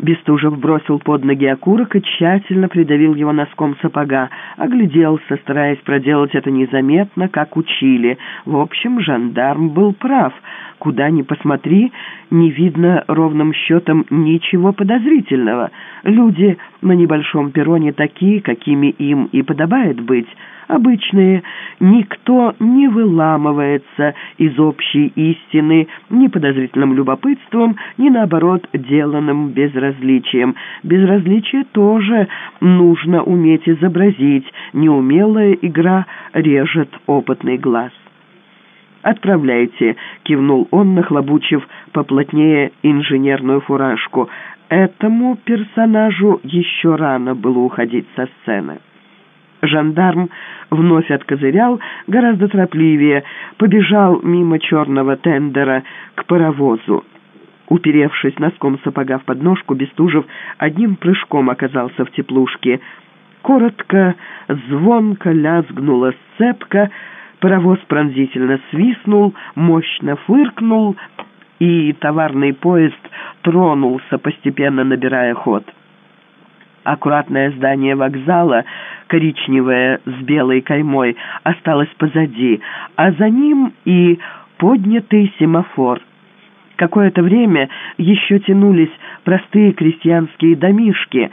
Бестужев бросил под ноги окурок и тщательно придавил его носком сапога. Огляделся, стараясь проделать это незаметно, как учили. В общем, жандарм был прав. Куда ни посмотри, не видно ровным счетом ничего подозрительного. Люди на небольшом перроне такие, какими им и подобает быть — обычные. Никто не выламывается из общей истины ни подозрительным любопытством, ни, наоборот, деланным безразличием. Безразличие тоже нужно уметь изобразить. Неумелая игра режет опытный глаз. «Отправляйте», — кивнул он, нахлобучив поплотнее инженерную фуражку. «Этому персонажу еще рано было уходить со сцены». Жандарм вновь откозырял гораздо торопливее, побежал мимо черного тендера к паровозу. Уперевшись носком сапога в подножку, Бестужев одним прыжком оказался в теплушке. Коротко, звонко лязгнула сцепка, паровоз пронзительно свистнул, мощно фыркнул, и товарный поезд тронулся, постепенно набирая ход. Аккуратное здание вокзала, коричневое с белой каймой, осталось позади, а за ним и поднятый семафор. Какое-то время еще тянулись простые крестьянские домишки,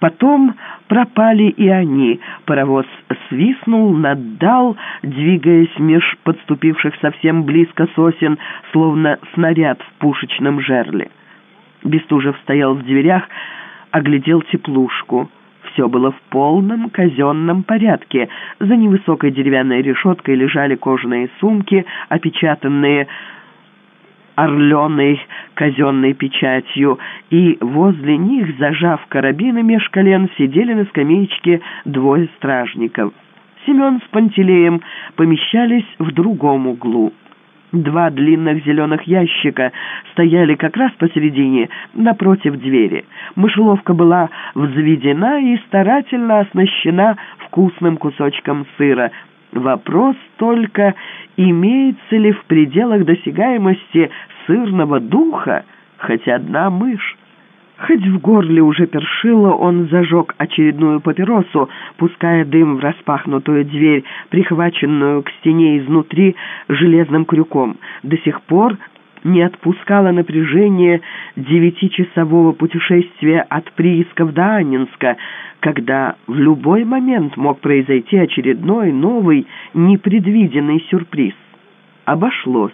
потом пропали и они. Паровоз свистнул, наддал, двигаясь меж подступивших совсем близко сосен, словно снаряд в пушечном жерле. Бестужев стоял в дверях, оглядел теплушку. Все было в полном казенном порядке. За невысокой деревянной решеткой лежали кожаные сумки, опечатанные орленой казенной печатью, и возле них, зажав карабины меж колен, сидели на скамеечке двое стражников. Семен с Пантелеем помещались в другом углу. Два длинных зеленых ящика стояли как раз посередине, напротив двери. Мышеловка была взведена и старательно оснащена вкусным кусочком сыра. Вопрос только, имеется ли в пределах досягаемости сырного духа хоть одна мышь. Хоть в горле уже першило, он зажег очередную папиросу, пуская дым в распахнутую дверь, прихваченную к стене изнутри железным крюком. До сих пор не отпускало напряжение девятичасового путешествия от приисков до Аннинска, когда в любой момент мог произойти очередной, новый, непредвиденный сюрприз. Обошлось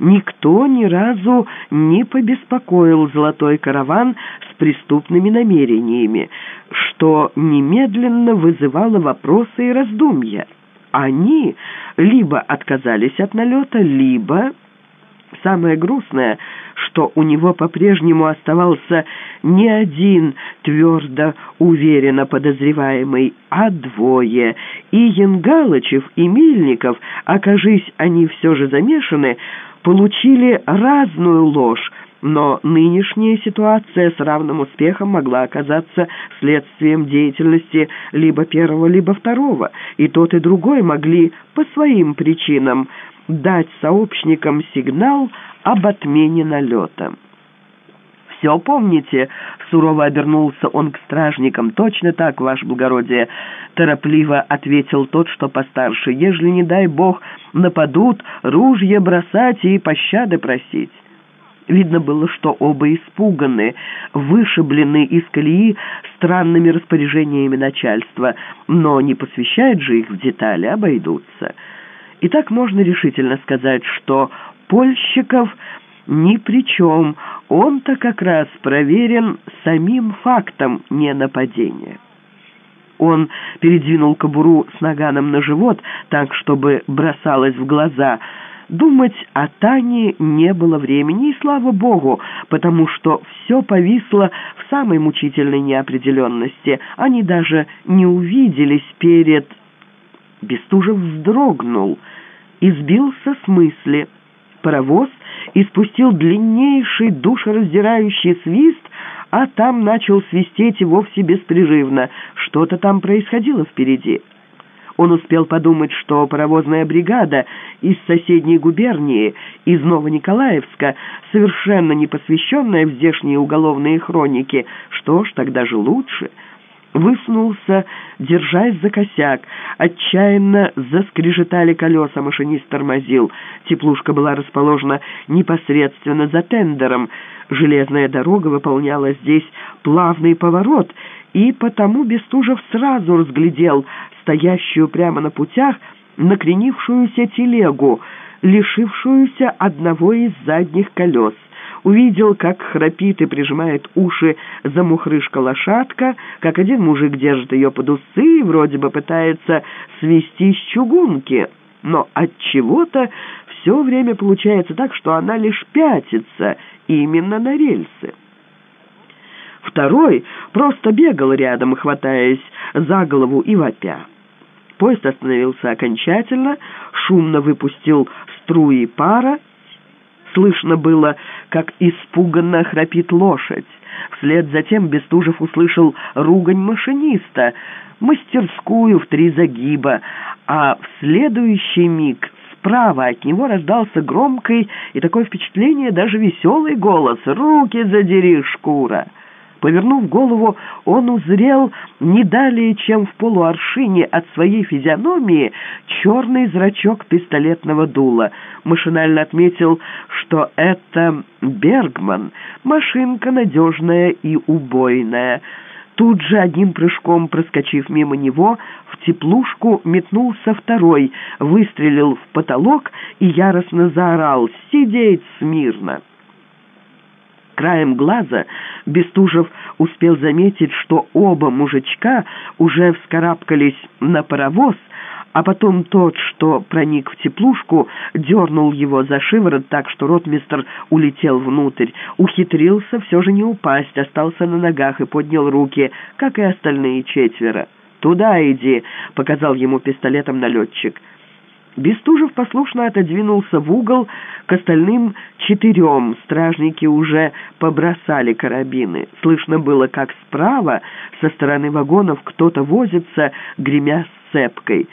никто ни разу не побеспокоил золотой караван с преступными намерениями, что немедленно вызывало вопросы и раздумья. Они либо отказались от налета, либо... Самое грустное, что у него по-прежнему оставался не один твердо, уверенно подозреваемый, а двое. И Янгалычев, и Мильников, окажись они все же замешаны, получили разную ложь, но нынешняя ситуация с равным успехом могла оказаться следствием деятельности либо первого, либо второго, и тот и другой могли по своим причинам дать сообщникам сигнал об отмене налета. «Все помните?» — сурово обернулся он к стражникам. «Точно так, ваше благородие!» — торопливо ответил тот, что постарше. «Ежели, не дай бог, нападут, ружья бросать и пощады просить». Видно было, что оба испуганы, вышиблены из колеи странными распоряжениями начальства, но не посвящают же их в детали, обойдутся. И так можно решительно сказать, что Польщиков ни при чем, он-то как раз проверен самим фактом ненападения. Он передвинул кобуру с наганом на живот так, чтобы бросалось в глаза. Думать о Тане не было времени, и слава богу, потому что все повисло в самой мучительной неопределенности. Они даже не увиделись перед... Бестужев вздрогнул и сбился с мысли. Паровоз испустил длиннейший душераздирающий свист, а там начал свистеть и вовсе беспрерывно. Что-то там происходило впереди. Он успел подумать, что паровозная бригада из соседней губернии, из Новониколаевска, совершенно не посвященная в здешние уголовные хроники, что ж, тогда же лучше — высунулся, держась за косяк. Отчаянно заскрежетали колеса, машинист тормозил. Теплушка была расположена непосредственно за тендером. Железная дорога выполняла здесь плавный поворот, и потому Бестужев сразу разглядел стоящую прямо на путях накренившуюся телегу, лишившуюся одного из задних колес увидел, как храпит и прижимает уши замухрышка-лошадка, как один мужик держит ее под усы и вроде бы пытается свести с чугунки, но от чего-то все время получается так, что она лишь пятится именно на рельсы. Второй просто бегал рядом, хватаясь за голову и вопя. Поезд остановился окончательно, шумно выпустил струи пара, Слышно было, как испуганно храпит лошадь. Вслед за тем Бестужев услышал ругань машиниста, мастерскую в три загиба, а в следующий миг справа от него раздался громкий и такое впечатление даже веселый голос «Руки задери, шкура!» Повернув голову, он узрел не далее, чем в полуаршине от своей физиономии, черный зрачок пистолетного дула. Машинально отметил, что это Бергман, машинка надежная и убойная. Тут же одним прыжком, проскочив мимо него, в теплушку метнулся второй, выстрелил в потолок и яростно заорал «Сидеть смирно!» Краем глаза Бестужев успел заметить, что оба мужичка уже вскарабкались на паровоз, а потом тот, что проник в теплушку, дернул его за шиворот так, что ротмистр улетел внутрь. Ухитрился все же не упасть, остался на ногах и поднял руки, как и остальные четверо. «Туда иди», — показал ему пистолетом налетчик. Бестужев послушно отодвинулся в угол к остальным четырем. Стражники уже побросали карабины. Слышно было, как справа, со стороны вагонов, кто-то возится, гремя сцепкой.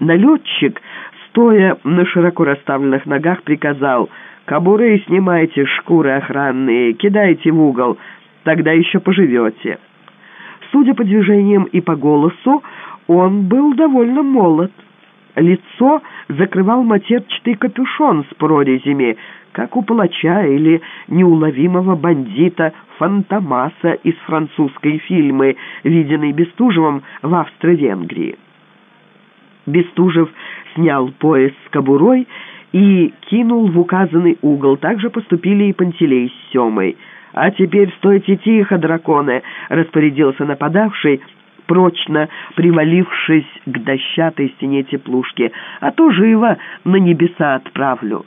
Налетчик, стоя на широко расставленных ногах, приказал «Кобуры снимайте, шкуры охранные, кидайте в угол, тогда еще поживете». Судя по движениям и по голосу, он был довольно молод. Лицо закрывал матерчатый капюшон с прорезями, как у палача или неуловимого бандита Фантомаса из французской фильмы, виденной Бестужевым в Австро-Венгрии. Бестужев снял пояс с кобурой и кинул в указанный угол. Так же поступили и Пантелей с Семой. «А теперь стойте тихо, драконы!» — распорядился нападавший, прочно привалившись к дощатой стене теплушки, а то живо на небеса отправлю.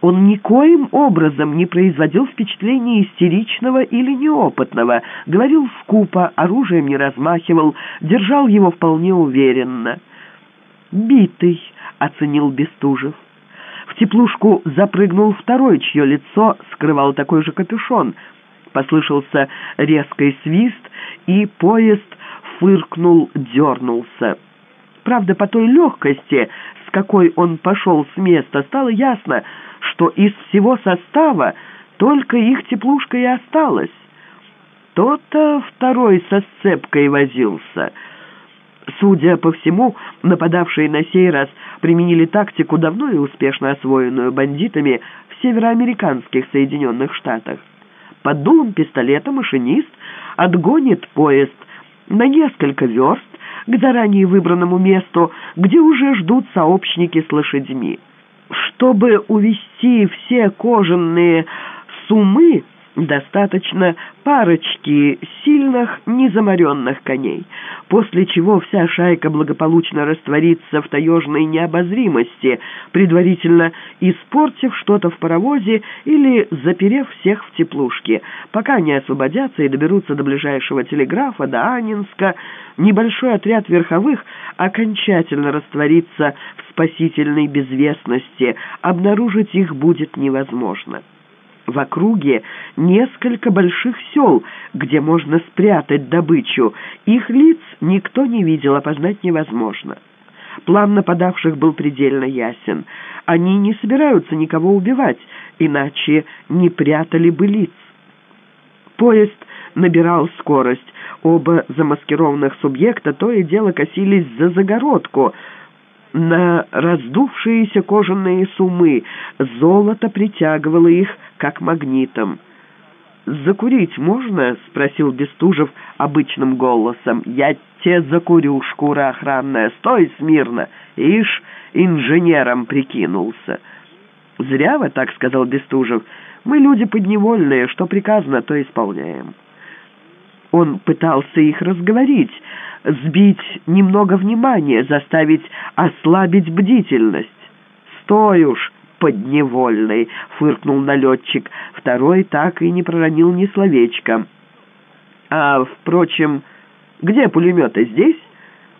Он никоим образом не производил впечатления истеричного или неопытного, говорил скупо, оружием не размахивал, держал его вполне уверенно. «Битый», — оценил Бестужев. В теплушку запрыгнул второй, чье лицо скрывал такой же капюшон. Послышался резкий свист, и поезд фыркнул, дернулся. Правда, по той легкости, с какой он пошел с места, стало ясно, что из всего состава только их теплушка и осталась. То-то второй со сцепкой возился. Судя по всему, нападавшие на сей раз применили тактику, давно и успешно освоенную бандитами в североамериканских Соединенных Штатах. Под дулом пистолета машинист отгонит поезд на несколько верст к заранее выбранному месту, где уже ждут сообщники с лошадьми. Чтобы увести все кожаные суммы, достаточно парочки сильных, незаморенных коней, после чего вся шайка благополучно растворится в таежной необозримости, предварительно испортив что-то в паровозе или заперев всех в теплушке. Пока они освободятся и доберутся до ближайшего телеграфа, до Анинска, небольшой отряд верховых окончательно растворится в спасительной безвестности, обнаружить их будет невозможно. В округе несколько больших сел, где можно спрятать добычу. Их лиц никто не видел, опознать невозможно. План нападавших был предельно ясен. Они не собираются никого убивать, иначе не прятали бы лиц. Поезд набирал скорость. Оба замаскированных субъекта то и дело косились за загородку на раздувшиеся кожаные сумы. Золото притягивало их, как магнитом. «Закурить можно?» — спросил Бестужев обычным голосом. «Я те закурю, шкура охранная. Стой смирно!» Ишь, инженером прикинулся. «Зря вы так», — сказал Бестужев. «Мы люди подневольные, что приказано, то исполняем». Он пытался их разговорить, сбить немного внимания, заставить ослабить бдительность. «Стой уж, подневольный!» — фыркнул налетчик. Второй так и не проронил ни словечка. «А, впрочем, где пулеметы? Здесь?»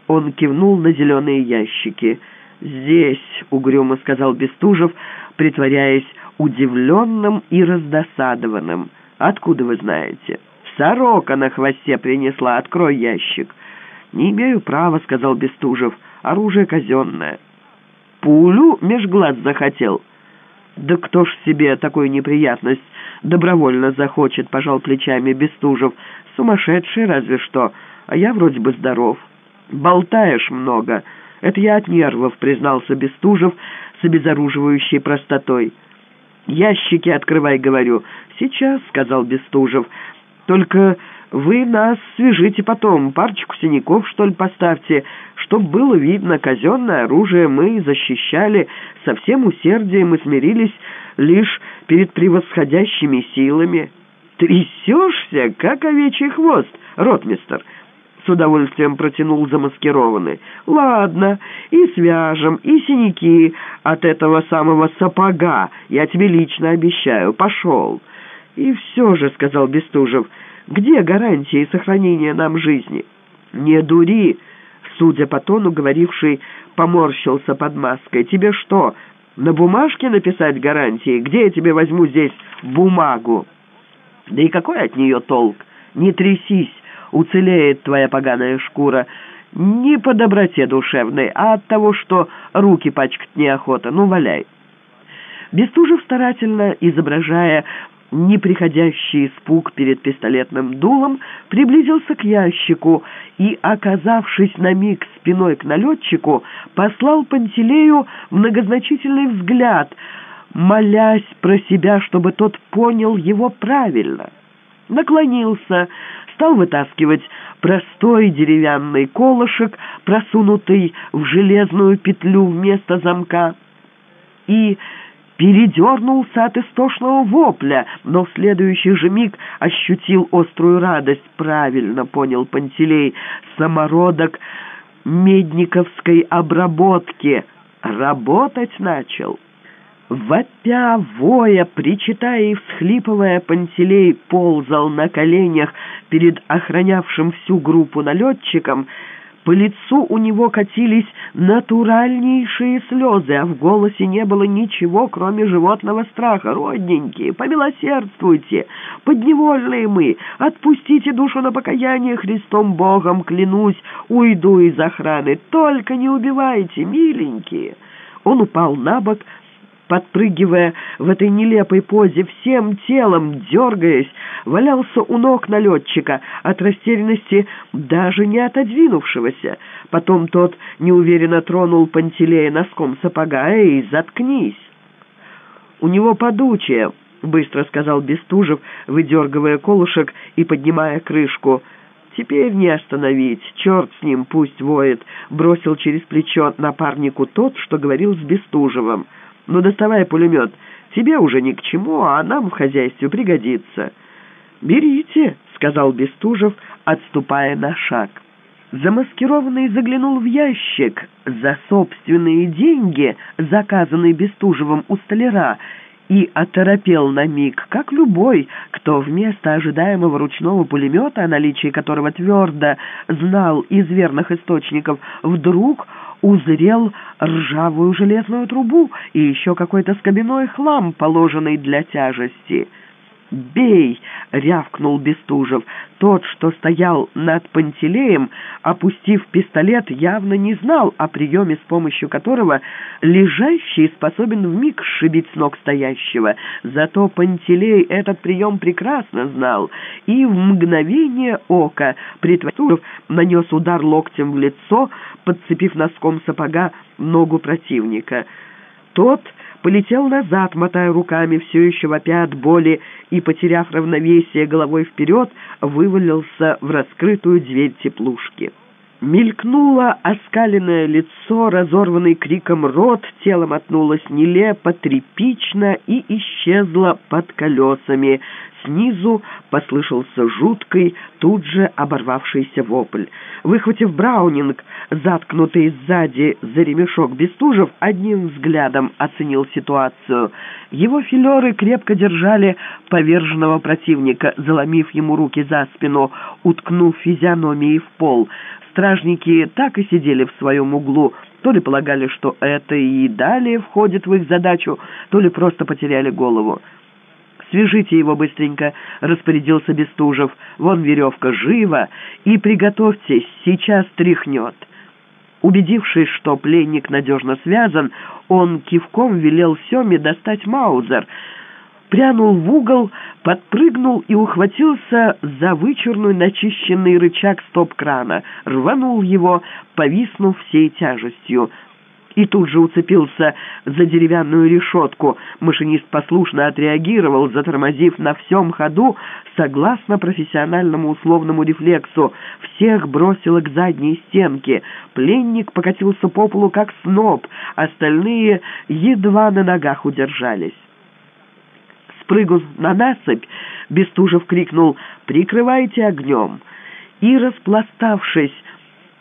Он кивнул на зеленые ящики. «Здесь», — угрюмо сказал Бестужев, притворяясь удивленным и раздосадованным. «Откуда вы знаете?» «Сорока на хвосте принесла. Открой ящик». «Не имею права», — сказал Бестужев. «Оружие казенное». «Пулю меж глаз захотел». «Да кто ж себе такую неприятность добровольно захочет?» — пожал плечами Бестужев. «Сумасшедший разве что, а я вроде бы здоров». «Болтаешь много. Это я от нервов», — признался Бестужев с обезоруживающей простотой. «Ящики открывай, говорю». «Сейчас», — сказал Бестужев. «Только вы нас свяжите потом, парочку синяков, что ли, поставьте, чтоб было видно, казенное оружие мы защищали со всем усердием и смирились лишь перед превосходящими силами». «Трясешься, как овечий хвост, ротмистер!» с удовольствием протянул замаскированный. «Ладно, и свяжем, и синяки от этого самого сапога, я тебе лично обещаю. Пошел». «И все же», — сказал Бестужев, — «где гарантии сохранения нам жизни?» «Не дури», — судя по тону, говоривший поморщился под маской. «Тебе что, на бумажке написать гарантии? Где я тебе возьму здесь бумагу?» «Да и какой от нее толк? Не трясись» уцелеет твоя поганая шкура. Не по доброте душевной, а от того, что руки пачкать неохота. Ну, валяй». Бестужев старательно, изображая неприходящий испуг перед пистолетным дулом, приблизился к ящику и, оказавшись на миг спиной к налетчику, послал Пантелею многозначительный взгляд, молясь про себя, чтобы тот понял его правильно. Наклонился, стал вытаскивать простой деревянный колышек, просунутый в железную петлю вместо замка, и передернулся от истошного вопля, но в следующий же миг ощутил острую радость. Правильно понял Пантелей, самородок медниковской обработки. Работать начал. Вопя, воя, причитая и всхлипывая, Пантелей ползал на коленях перед охранявшим всю группу налетчиком. По лицу у него катились натуральнейшие слезы, а в голосе не было ничего, кроме животного страха. «Родненькие, помилосердствуйте, подневольные мы, отпустите душу на покаяние Христом Богом, клянусь, уйду из охраны, только не убивайте, миленькие». Он упал на бок, подпрыгивая в этой нелепой позе, всем телом, дергаясь, валялся у ног налетчика, от растерянности даже не отодвинувшегося. Потом тот неуверенно тронул Пантелея носком сапога и «заткнись». «У него подучие», — быстро сказал Бестужев, выдергивая колышек и поднимая крышку. «Теперь не остановить. Черт с ним, пусть воет», — бросил через плечо напарнику тот, что говорил с Бестужевым. Ну, доставай пулемет. Тебе уже ни к чему, а нам в хозяйстве пригодится». «Берите», — сказал Бестужев, отступая на шаг. Замаскированный заглянул в ящик за собственные деньги, заказанные Бестужевым у столяра, и оторопел на миг, как любой, кто вместо ожидаемого ручного пулемета, о наличии которого твердо знал из верных источников, вдруг узрел ржавую железную трубу и еще какой-то скобяной хлам, положенный для тяжести. «Бей!» — рявкнул Бестужев. Тот, что стоял над Пантелеем, опустив пистолет, явно не знал о приеме, с помощью которого лежащий способен вмиг сшибить с ног стоящего. Зато Пантелей этот прием прекрасно знал и в мгновение ока притворив нанес удар локтем в лицо, подцепив носком сапога ногу противника. Тот полетел назад, мотая руками, все еще вопя от боли, и, потеряв равновесие головой вперед, вывалился в раскрытую дверь теплушки. Мелькнуло оскаленное лицо, разорванный криком рот, тело мотнулось нелепо, тряпично и исчезло под колесами. Снизу послышался жуткий, тут же оборвавшийся вопль. Выхватив Браунинг, заткнутый сзади за ремешок Бестужев, одним взглядом оценил ситуацию. Его филеры крепко держали поверженного противника, заломив ему руки за спину, уткнув физиономией в пол. Стражники так и сидели в своем углу, то ли полагали, что это и далее входит в их задачу, то ли просто потеряли голову. «Свяжите его быстренько», — распорядился Бестужев. «Вон веревка, живо! И приготовьтесь, сейчас тряхнет». Убедившись, что пленник надежно связан, он кивком велел Семе достать маузер, прянул в угол, подпрыгнул и ухватился за вычурный начищенный рычаг стоп-крана, рванул его, повиснув всей тяжестью и тут же уцепился за деревянную решетку. Машинист послушно отреагировал, затормозив на всем ходу, согласно профессиональному условному рефлексу. Всех бросило к задней стенке. Пленник покатился по полу, как сноб, остальные едва на ногах удержались. Спрыгнув на насыпь, Бестужев крикнул «Прикрывайте огнем!» и, распластавшись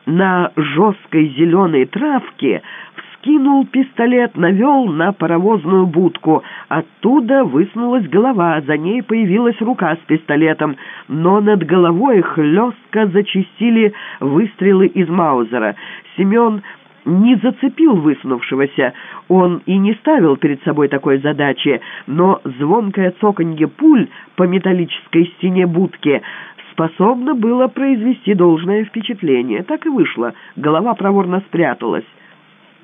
на жесткой зеленой травке, вскинул пистолет, навел на паровозную будку. Оттуда высунулась голова, за ней появилась рука с пистолетом, но над головой хлестко зачистили выстрелы из Маузера. Семен не зацепил высунувшегося, он и не ставил перед собой такой задачи, но звонкое цоканье пуль по металлической стене будки способно было произвести должное впечатление. Так и вышло, голова проворно спряталась.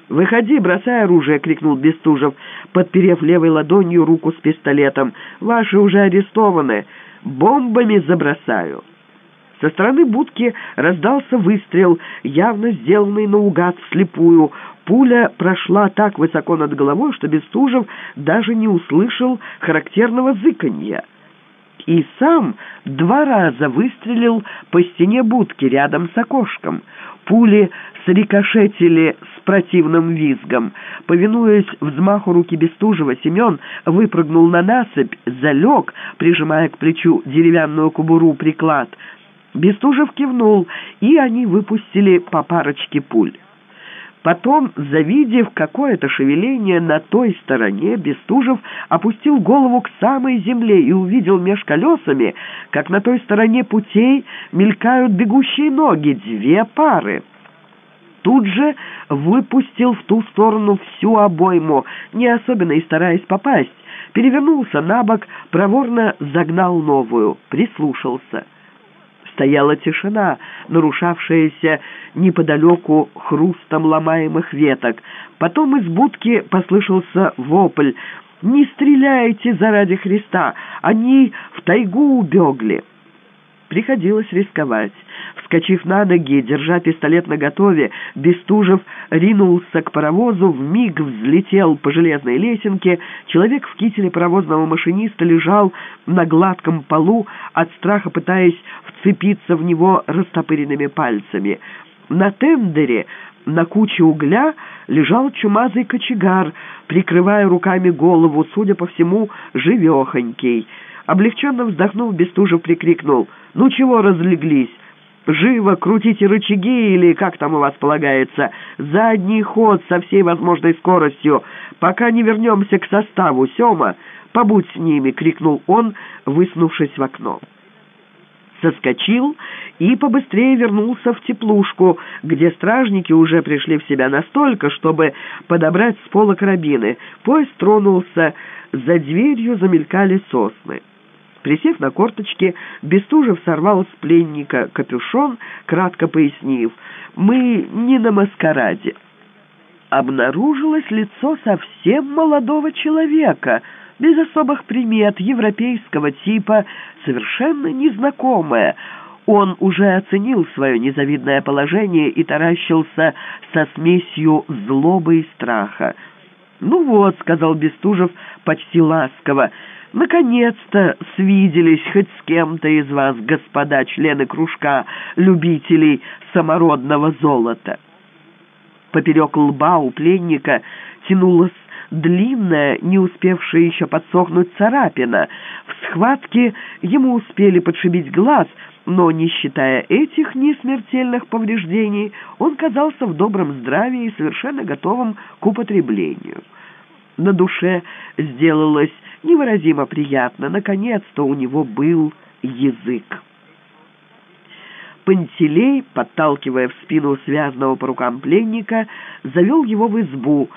«Выходи, бросай оружие!» — крикнул Бестужев, подперев левой ладонью руку с пистолетом. «Ваши уже арестованы! Бомбами забросаю!» Со стороны будки раздался выстрел, явно сделанный наугад вслепую. Пуля прошла так высоко над головой, что Бестужев даже не услышал характерного зыканья. И сам два раза выстрелил по стене будки рядом с окошком. Пули срикошетили с противным визгом. Повинуясь взмаху руки Бестужева, Семен выпрыгнул на насыпь, залег, прижимая к плечу деревянную кубуру приклад. Бестужев кивнул, и они выпустили по парочке пуль. Потом, завидев какое-то шевеление на той стороне, Бестужев опустил голову к самой земле и увидел меж колесами, как на той стороне путей мелькают бегущие ноги, две пары. Тут же выпустил в ту сторону всю обойму, не особенно и стараясь попасть, перевернулся на бок, проворно загнал новую, прислушался — Стояла тишина, нарушавшаяся неподалеку хрустом ломаемых веток. Потом из будки послышался вопль «Не стреляйте заради Христа! Они в тайгу убегли!» Приходилось рисковать. Вскочив на ноги, держа пистолет наготове, Бестужев ринулся к паровозу, вмиг взлетел по железной лесенке. Человек в кителе паровозного машиниста лежал на гладком полу, от страха пытаясь вцепиться в него растопыренными пальцами. На тендере на куче угля лежал чумазый кочегар, прикрывая руками голову, судя по всему, живехонький. Облегченно вздохнув, Бестужев прикрикнул «Ну чего разлеглись? Живо крутите рычаги или как там у вас полагается. Задний ход со всей возможной скоростью, пока не вернемся к составу. Сема, побудь с ними!» — крикнул он, высунувшись в окно соскочил и побыстрее вернулся в теплушку, где стражники уже пришли в себя настолько, чтобы подобрать с пола карабины. Поезд тронулся, за дверью замелькали сосны. Присев на корточки, Бестужев сорвал с пленника капюшон, кратко пояснив, «Мы не на маскараде». Обнаружилось лицо совсем молодого человека, без особых примет, европейского типа, совершенно незнакомое. Он уже оценил свое незавидное положение и таращился со смесью злобы и страха. «Ну вот», — сказал Бестужев почти ласково, — Наконец-то свиделись хоть с кем-то из вас, господа члены кружка любителей самородного золота. Поперек лба у пленника тянулась длинная, не успевшая еще подсохнуть царапина. В схватке ему успели подшибить глаз, но, не считая этих несмертельных повреждений, он казался в добром здравии и совершенно готовым к употреблению. На душе сделалось невыразимо приятно. Наконец-то у него был язык. Пантелей, подталкивая в спину связанного по рукам пленника, завел его в избу.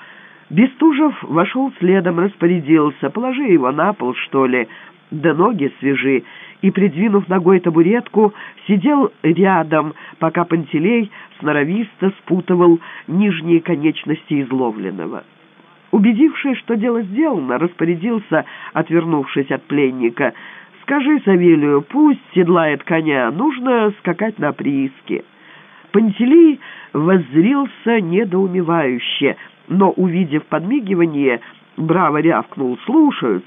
Бестужев вошел следом, распорядился, положи его на пол, что ли, да ноги свежи, и, придвинув ногой табуретку, сидел рядом, пока Пантелей сноровисто спутывал нижние конечности изловленного. Убедившись, что дело сделано, распорядился, отвернувшись от пленника. «Скажи Савелию, пусть седлает коня, нужно скакать на прииске». Пантелей воззрился недоумевающе, но, увидев подмигивание, браво рявкнул «Слушаюсь!»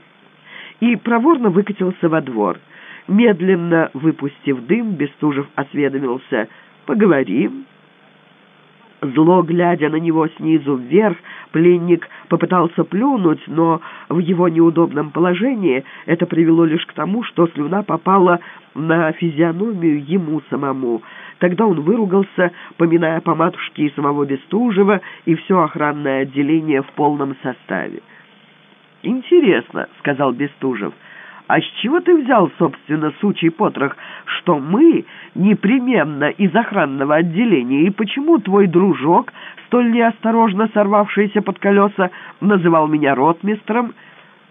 и проворно выкатился во двор. Медленно выпустив дым, Бестужев осведомился «Поговорим». Зло, глядя на него снизу вверх, пленник попытался плюнуть, но в его неудобном положении это привело лишь к тому, что слюна попала на физиономию ему самому. Тогда он выругался, поминая по матушке и самого Бестужева, и все охранное отделение в полном составе. «Интересно», — сказал Бестужев, — «А с чего ты взял, собственно, сучий потрох, что мы непременно из охранного отделения, и почему твой дружок, столь неосторожно сорвавшийся под колеса, называл меня ротмистром?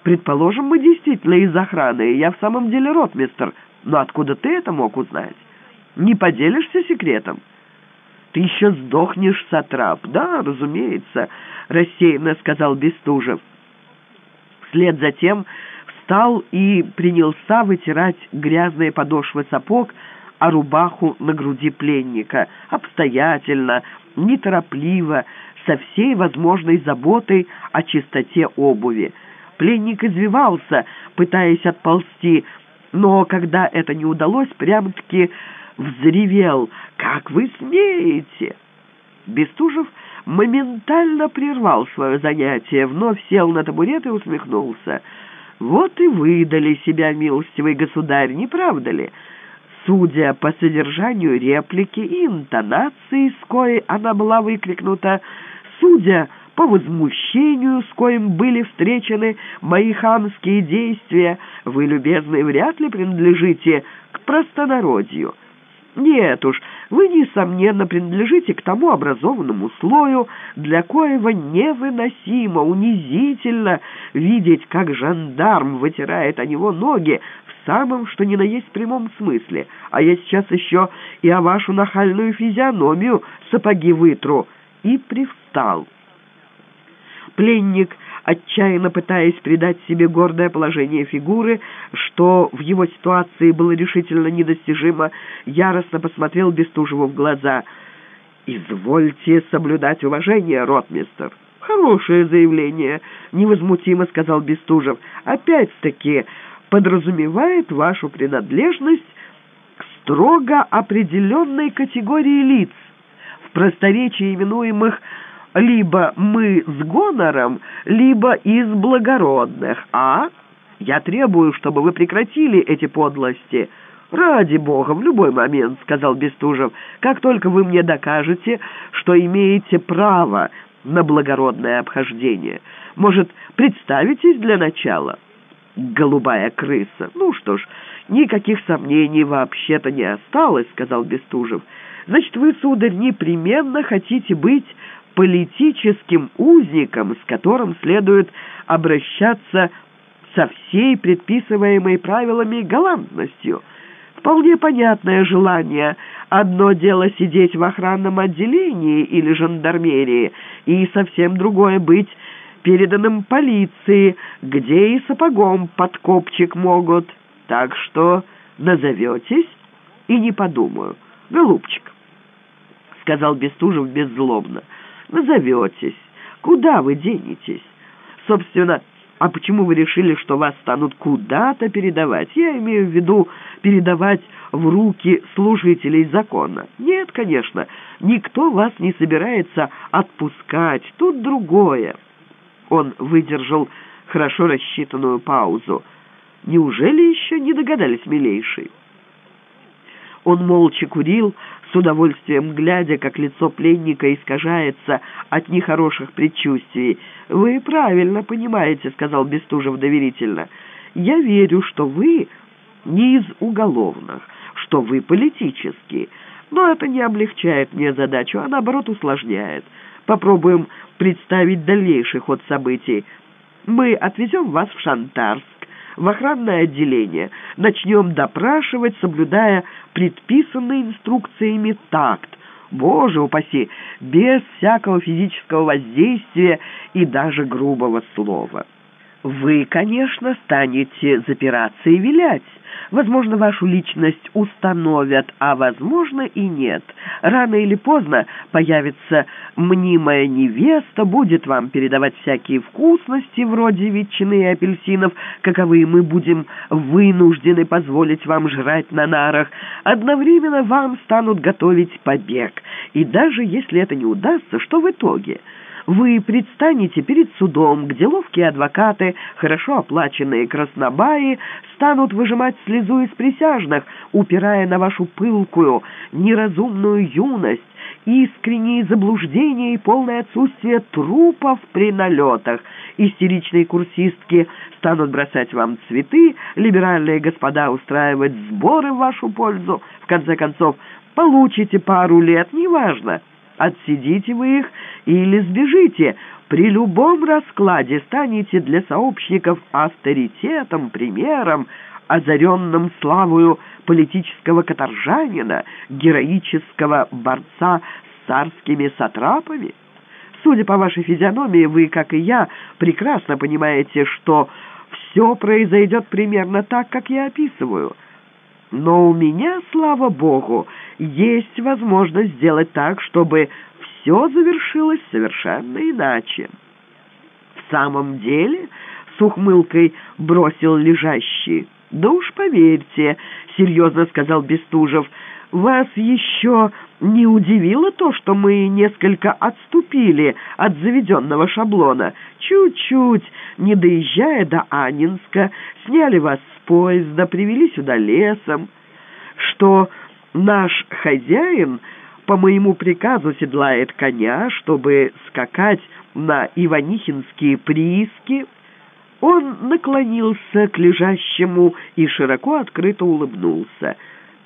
Предположим, мы действительно из охраны, и я в самом деле ротмистр, но откуда ты это мог узнать? Не поделишься секретом?» «Ты еще сдохнешь, Сатрап?» «Да, разумеется», — рассеянно сказал Бестужев. Вслед за тем встал и принялся вытирать грязные подошвы сапог, а рубаху на груди пленника, обстоятельно, неторопливо, со всей возможной заботой о чистоте обуви. Пленник извивался, пытаясь отползти, но когда это не удалось, прямо-таки взревел «Как вы смеете!» Бестужев моментально прервал свое занятие, вновь сел на табурет и усмехнулся – вот и выдали себя, милостивый государь, не правда ли? Судя по содержанию реплики и интонации, с коей она была выкрикнута, судя по возмущению, с коим были встречены мои хамские действия, вы, любезный, вряд ли принадлежите к простонародью. Нет уж, вы, несомненно, принадлежите к тому образованному слою, для коего невыносимо, унизительно видеть, как жандарм вытирает о него ноги в самом, что ни на есть прямом смысле. А я сейчас еще и о вашу нахальную физиономию сапоги вытру. И привстал. Пленник отчаянно пытаясь придать себе гордое положение фигуры, что в его ситуации было решительно недостижимо, яростно посмотрел Бестужеву в глаза. «Извольте соблюдать уважение, ротмистер». «Хорошее заявление», — невозмутимо сказал Бестужев. «Опять-таки подразумевает вашу принадлежность к строго определенной категории лиц, в просторечии именуемых либо мы с гонором, либо из благородных, а? Я требую, чтобы вы прекратили эти подлости. Ради бога, в любой момент, — сказал Бестужев, — как только вы мне докажете, что имеете право на благородное обхождение. Может, представитесь для начала?» «Голубая крыса. Ну что ж, никаких сомнений вообще-то не осталось», — сказал Бестужев. «Значит, вы, сударь, непременно хотите быть политическим узником, с которым следует обращаться со всей предписываемой правилами галантностью. Вполне понятное желание. Одно дело сидеть в охранном отделении или жандармерии, и совсем другое быть переданным полиции, где и сапогом под копчик могут. Так что назоветесь и не подумаю. Голубчик, — сказал Бестужев беззлобно, — назоветесь. Куда вы денетесь? Собственно, а почему вы решили, что вас станут куда-то передавать? Я имею в виду передавать в руки служителей закона. Нет, конечно, никто вас не собирается отпускать. Тут другое. Он выдержал хорошо рассчитанную паузу. Неужели еще не догадались, милейший? Он молча курил, с удовольствием глядя, как лицо пленника искажается от нехороших предчувствий. «Вы правильно понимаете», — сказал Бестужев доверительно. «Я верю, что вы не из уголовных, что вы политические. Но это не облегчает мне задачу, а наоборот усложняет. Попробуем представить дальнейший ход событий. Мы отвезем вас в Шантарск, в охранное отделение, начнем допрашивать, соблюдая предписанные инструкциями такт. Боже упаси, без всякого физического воздействия и даже грубого слова. Вы, конечно, станете запираться и вилять. Возможно, вашу личность установят, а возможно и нет. Рано или поздно появится мнимая невеста, будет вам передавать всякие вкусности вроде ветчины и апельсинов, каковые мы будем вынуждены позволить вам жрать на нарах. Одновременно вам станут готовить побег. И даже если это не удастся, что в итоге – вы предстанете перед судом, где ловкие адвокаты, хорошо оплаченные краснобаи, станут выжимать слезу из присяжных, упирая на вашу пылкую, неразумную юность, искренние заблуждения и полное отсутствие трупов при налетах. Истеричные курсистки станут бросать вам цветы, либеральные господа устраивать сборы в вашу пользу. В конце концов, получите пару лет, неважно, отсидите вы их или сбежите. При любом раскладе станете для сообщников авторитетом, примером, озаренным славою политического каторжанина, героического борца с царскими сатрапами. Судя по вашей физиономии, вы, как и я, прекрасно понимаете, что все произойдет примерно так, как я описываю. Но у меня, слава богу, есть возможность сделать так, чтобы все завершилось совершенно иначе. «В самом деле?» — с ухмылкой бросил лежащий. «Да уж поверьте», — серьезно сказал Бестужев, — «вас еще не удивило то, что мы несколько отступили от заведенного шаблона? Чуть-чуть, не доезжая до Анинска, сняли вас с поезда, привели сюда лесом, что наш хозяин по моему приказу седлает коня, чтобы скакать на Иванихинские прииски. Он наклонился к лежащему и широко открыто улыбнулся.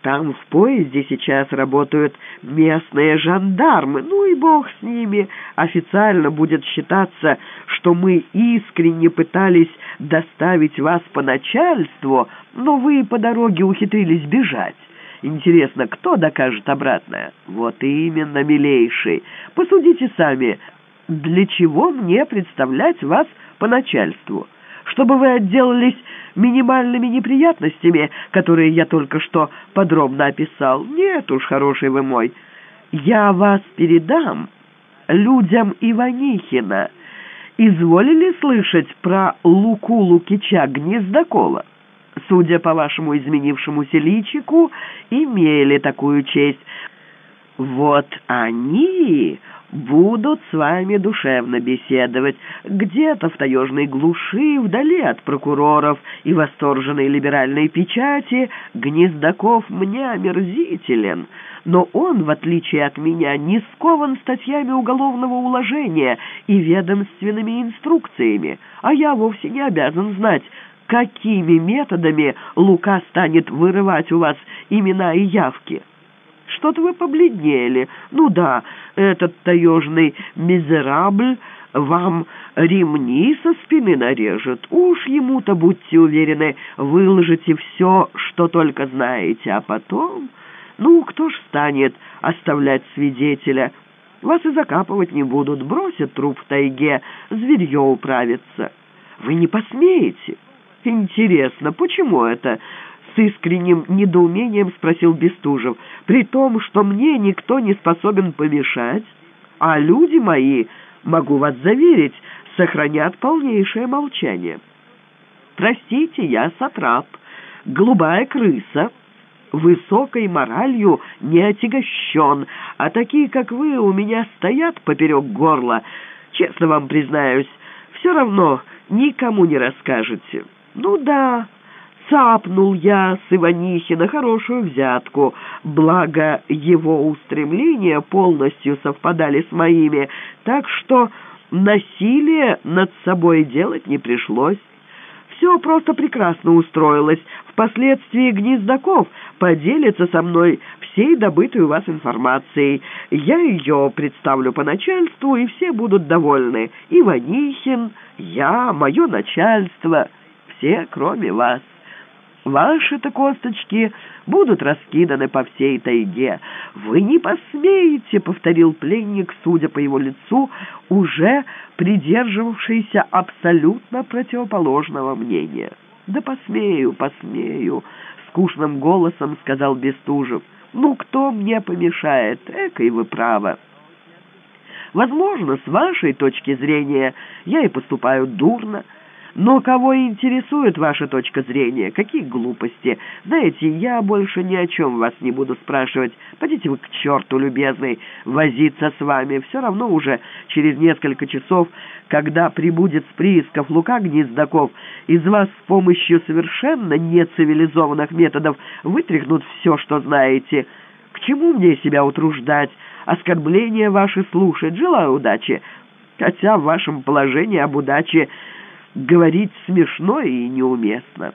Там в поезде сейчас работают местные жандармы. Ну и бог с ними. Официально будет считаться, что мы искренне пытались доставить вас по начальству, но вы по дороге ухитрились бежать. Интересно, кто докажет обратное? Вот именно, милейший. Посудите сами, для чего мне представлять вас по начальству? Чтобы вы отделались минимальными неприятностями, которые я только что подробно описал? Нет уж, хороший вы мой. Я вас передам людям Иванихина. Изволили слышать про Луку Лукича Гнездокола? судя по вашему изменившемуся личику, имели такую честь. Вот они будут с вами душевно беседовать, где-то в таежной глуши, вдали от прокуроров и восторженной либеральной печати, Гнездаков мне омерзителен, но он, в отличие от меня, не скован статьями уголовного уложения и ведомственными инструкциями, а я вовсе не обязан знать, какими методами Лука станет вырывать у вас имена и явки. Что-то вы побледнели. Ну да, этот таежный мизерабль вам ремни со спины нарежет. Уж ему-то, будьте уверены, выложите все, что только знаете, а потом... Ну, кто ж станет оставлять свидетеля? Вас и закапывать не будут, бросят труп в тайге, зверье управится. Вы не посмеете? Интересно, почему это? С искренним недоумением спросил Бестужев. При том, что мне никто не способен помешать, а люди мои, могу вас заверить, сохранят полнейшее молчание. Простите, я сатрап, голубая крыса, высокой моралью не отягощен, а такие, как вы, у меня стоят поперек горла. Честно вам признаюсь, все равно никому не расскажете. Ну да, цапнул я с Иванихина хорошую взятку, благо его устремления полностью совпадали с моими, так что насилие над собой делать не пришлось. Все просто прекрасно устроилось. Впоследствии Гнездаков поделится со мной всей добытой у вас информацией. Я ее представлю по начальству, и все будут довольны. И Ванихин, я, мое начальство, все, кроме вас. Ваши-то косточки будут раскиданы по всей тайге. Вы не посмеете, — повторил пленник, судя по его лицу, уже придерживавшийся абсолютно противоположного мнения. «Да посмею, посмею», — скучным голосом сказал Бестужев. «Ну, кто мне помешает? Экой вы право». Возможно, с вашей точки зрения я и поступаю дурно, — но кого интересует ваша точка зрения? Какие глупости? Знаете, я больше ни о чем вас не буду спрашивать. Пойдите вы к черту, любезный, возиться с вами. Все равно уже через несколько часов, когда прибудет с приисков Лука Гнездаков, из вас с помощью совершенно нецивилизованных методов вытряхнут все, что знаете. К чему мне себя утруждать? Оскорбления ваши слушать. Желаю удачи. Хотя в вашем положении об удаче говорить смешно и неуместно.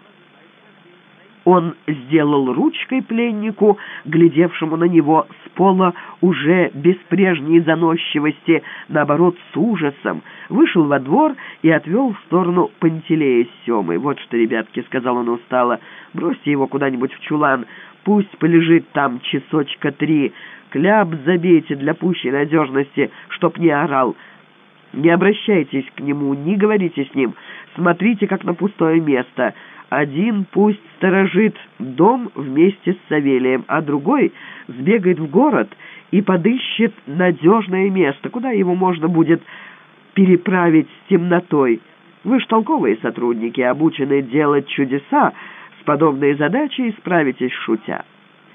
Он сделал ручкой пленнику, глядевшему на него с пола уже без прежней заносчивости, наоборот, с ужасом, вышел во двор и отвел в сторону Пантелея с Семой. «Вот что, ребятки», — сказал он устало, — «бросьте его куда-нибудь в чулан, пусть полежит там часочка три, кляп забейте для пущей надежности, чтоб не орал». Не обращайтесь к нему, не говорите с ним. Смотрите, как на пустое место. Один пусть сторожит дом вместе с Савелием, а другой сбегает в город и подыщет надежное место, куда его можно будет переправить с темнотой. Вы ж толковые сотрудники, обученные делать чудеса, с подобной задачей справитесь шутя.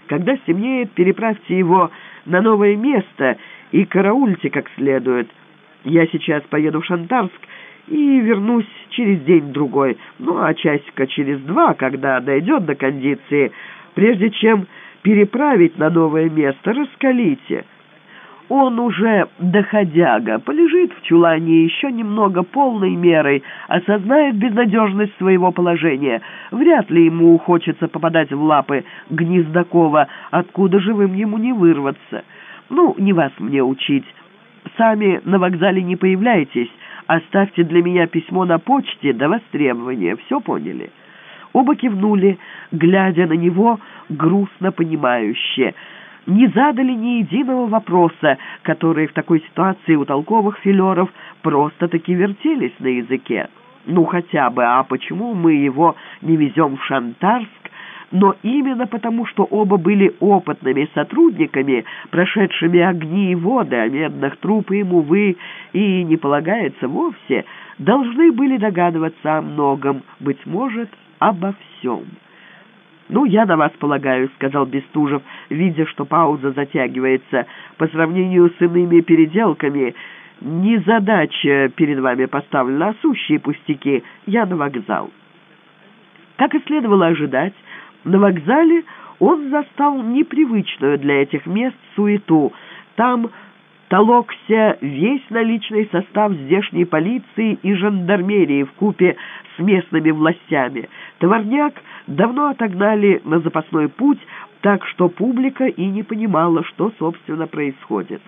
Когда стемнеет, переправьте его на новое место и караульте как следует – я сейчас поеду в Шантарск и вернусь через день-другой, ну а часика через два, когда дойдет до кондиции, прежде чем переправить на новое место, раскалите. Он уже доходяга, полежит в чулане еще немного полной мерой, осознает безнадежность своего положения. Вряд ли ему хочется попадать в лапы Гнездакова, откуда живым ему не вырваться. Ну, не вас мне учить». Сами на вокзале не появляйтесь. Оставьте для меня письмо на почте до востребования. Все поняли?» Оба кивнули, глядя на него грустно понимающе. Не задали ни единого вопроса, которые в такой ситуации у толковых филеров просто-таки вертелись на языке. «Ну хотя бы, а почему мы его не везем в Шантарск но именно потому, что оба были опытными сотрудниками, прошедшими огни и воды, а медных труп им, увы, и не полагается вовсе, должны были догадываться о многом, быть может, обо всем. «Ну, я на вас полагаю», — сказал Бестужев, видя, что пауза затягивается. «По сравнению с иными переделками, не задача перед вами поставлена, а сущие пустяки. Я на вокзал». Как и следовало ожидать, на вокзале он застал непривычную для этих мест суету. Там толокся весь наличный состав здешней полиции и жандармерии в купе с местными властями. Товарняк давно отогнали на запасной путь, так что публика и не понимала, что, собственно, происходит.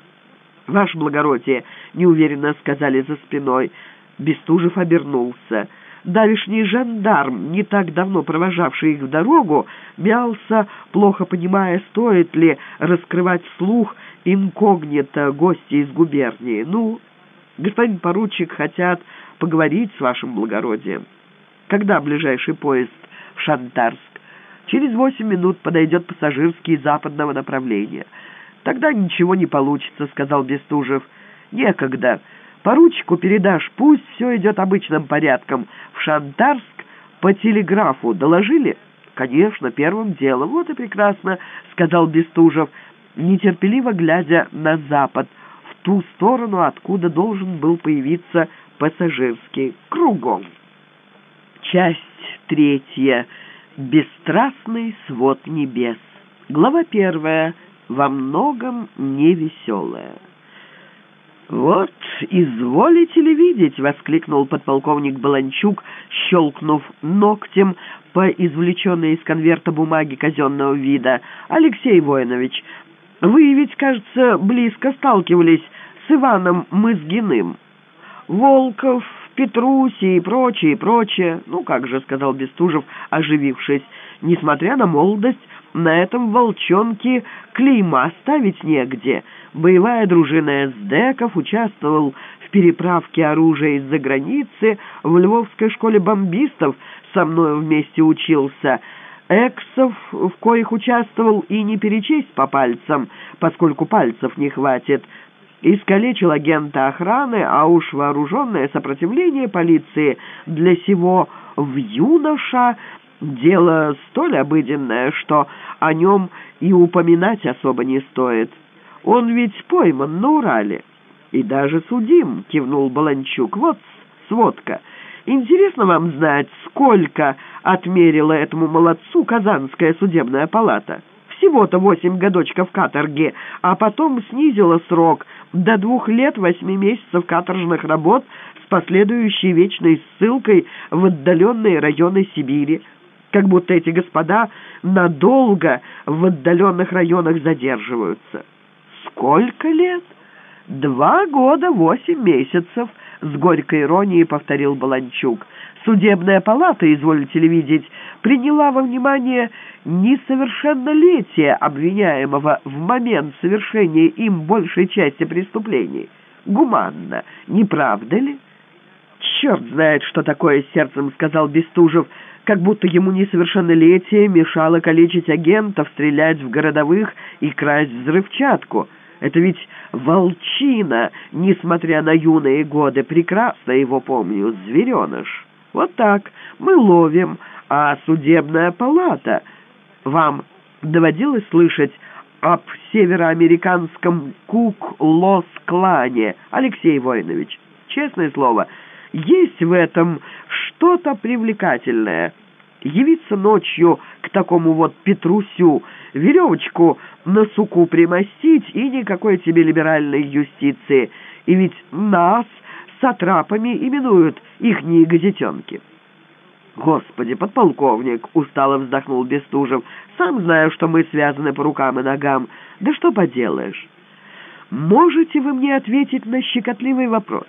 «Ваше благородие», — неуверенно сказали за спиной. Бестужев обернулся. Давишний жандарм, не так давно провожавший их в дорогу, мялся, плохо понимая, стоит ли раскрывать вслух инкогнито гости из губернии. «Ну, господин поручик, хотят поговорить с вашим благородием. Когда ближайший поезд в Шантарск? Через восемь минут подойдет пассажирский западного направления». «Тогда ничего не получится», — сказал Бестужев. «Некогда. Поручику передашь, пусть все идет обычным порядком. В Шантарск по телеграфу доложили?» «Конечно, первым делом. Вот и прекрасно», — сказал Бестужев, нетерпеливо глядя на запад, в ту сторону, откуда должен был появиться пассажирский. Кругом. Часть третья. Бесстрастный свод небес. Глава первая во многом невеселая. «Вот, изволите ли видеть!» — воскликнул подполковник Баланчук, щелкнув ногтем по извлеченной из конверта бумаги казенного вида. «Алексей Воинович, вы ведь, кажется, близко сталкивались с Иваном Мызгиным. Волков, Петруси и прочее, и прочее. Ну, как же, — сказал Бестужев, оживившись, — несмотря на молодость, на этом волчонке клейма ставить негде. Боевая дружина эсдеков участвовал в переправке оружия из-за границы, в Львовской школе бомбистов со мною вместе учился. Эксов, в коих участвовал, и не перечесть по пальцам, поскольку пальцев не хватит. Искалечил агента охраны, а уж вооруженное сопротивление полиции для сего в юноша Дело столь обыденное, что о нем и упоминать особо не стоит. Он ведь пойман на Урале. И даже судим, кивнул Баланчук. Вот сводка. Интересно вам знать, сколько отмерила этому молодцу Казанская судебная палата? Всего-то восемь годочков каторги, а потом снизила срок до двух лет восьми месяцев каторжных работ с последующей вечной ссылкой в отдаленные районы Сибири как будто эти господа надолго в отдаленных районах задерживаются. Сколько лет? Два года восемь месяцев, с горькой иронией повторил Баланчук. Судебная палата, изволите ли видеть, приняла во внимание несовершеннолетие обвиняемого в момент совершения им большей части преступлений. Гуманно, не правда ли? «Черт знает, что такое сердцем», — сказал Бестужев, — как будто ему несовершеннолетие мешало калечить агентов, стрелять в городовых и красть взрывчатку. Это ведь волчина, несмотря на юные годы, прекрасно его помню, звереныш. Вот так мы ловим, а судебная палата... Вам доводилось слышать об североамериканском Кук-Лос-клане, Алексей Воинович? Честное слово, есть в этом что-то привлекательное. Явиться ночью к такому вот Петрусю, веревочку на суку примостить и никакой тебе либеральной юстиции. И ведь нас сатрапами именуют ихние газетенки. «Господи, подполковник!» — устало вздохнул Бестужев. «Сам знаю, что мы связаны по рукам и ногам. Да что поделаешь?» «Можете вы мне ответить на щекотливый вопрос?»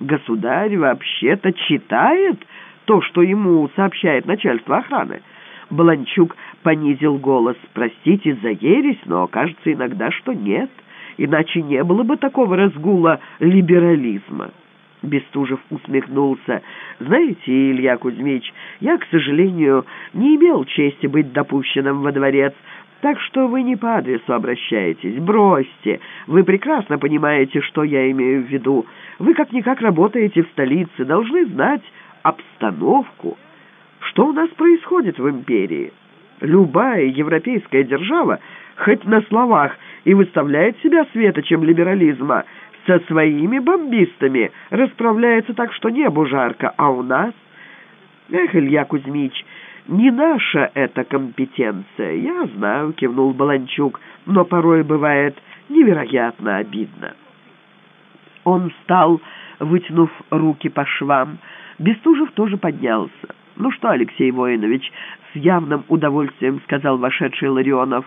Государь вообще-то читает то, что ему сообщает начальство охраны. Баланчук понизил голос. «Простите за ересь, но кажется иногда, что нет. Иначе не было бы такого разгула либерализма». Бестужев усмехнулся. «Знаете, Илья Кузьмич, я, к сожалению, не имел чести быть допущенным во дворец, так что вы не по адресу обращаетесь. Бросьте. Вы прекрасно понимаете, что я имею в виду. Вы как-никак работаете в столице, должны знать обстановку. Что у нас происходит в империи? Любая европейская держава, хоть на словах, и выставляет себя светочем либерализма, со своими бомбистами расправляется так, что небу жарко, а у нас... Эх, Илья Кузьмич, не наша эта компетенция, я знаю, кивнул Баланчук, но порой бывает невероятно обидно. Он встал, вытянув руки по швам. Бестужев тоже поднялся. «Ну что, Алексей Воинович?» — с явным удовольствием сказал вошедший Ларионов.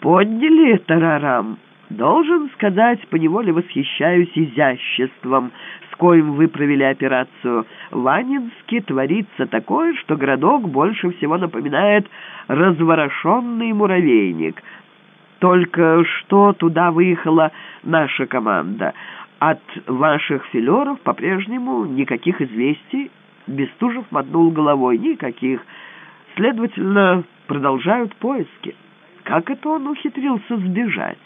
«Подняли тарарам?» Должен сказать, поневоле восхищаюсь изяществом, с коим вы провели операцию. В творится такое, что городок больше всего напоминает разворошенный муравейник. Только что туда выехала наша команда. От ваших филеров по-прежнему никаких известий. Бестужев мотнул головой. Никаких. Следовательно, продолжают поиски. Как это он ухитрился сбежать?